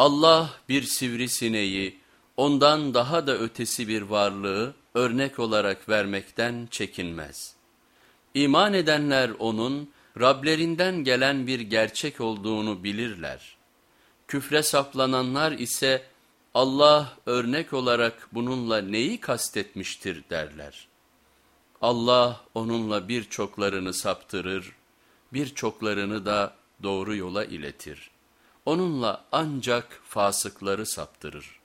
Allah bir sivrisineği, ondan daha da ötesi bir varlığı örnek olarak vermekten çekinmez. İman edenler onun Rablerinden gelen bir gerçek olduğunu bilirler. Küfre saplananlar ise Allah örnek olarak bununla neyi kastetmiştir derler. Allah onunla birçoklarını saptırır, birçoklarını da doğru yola iletir. Onunla ancak fasıkları saptırır.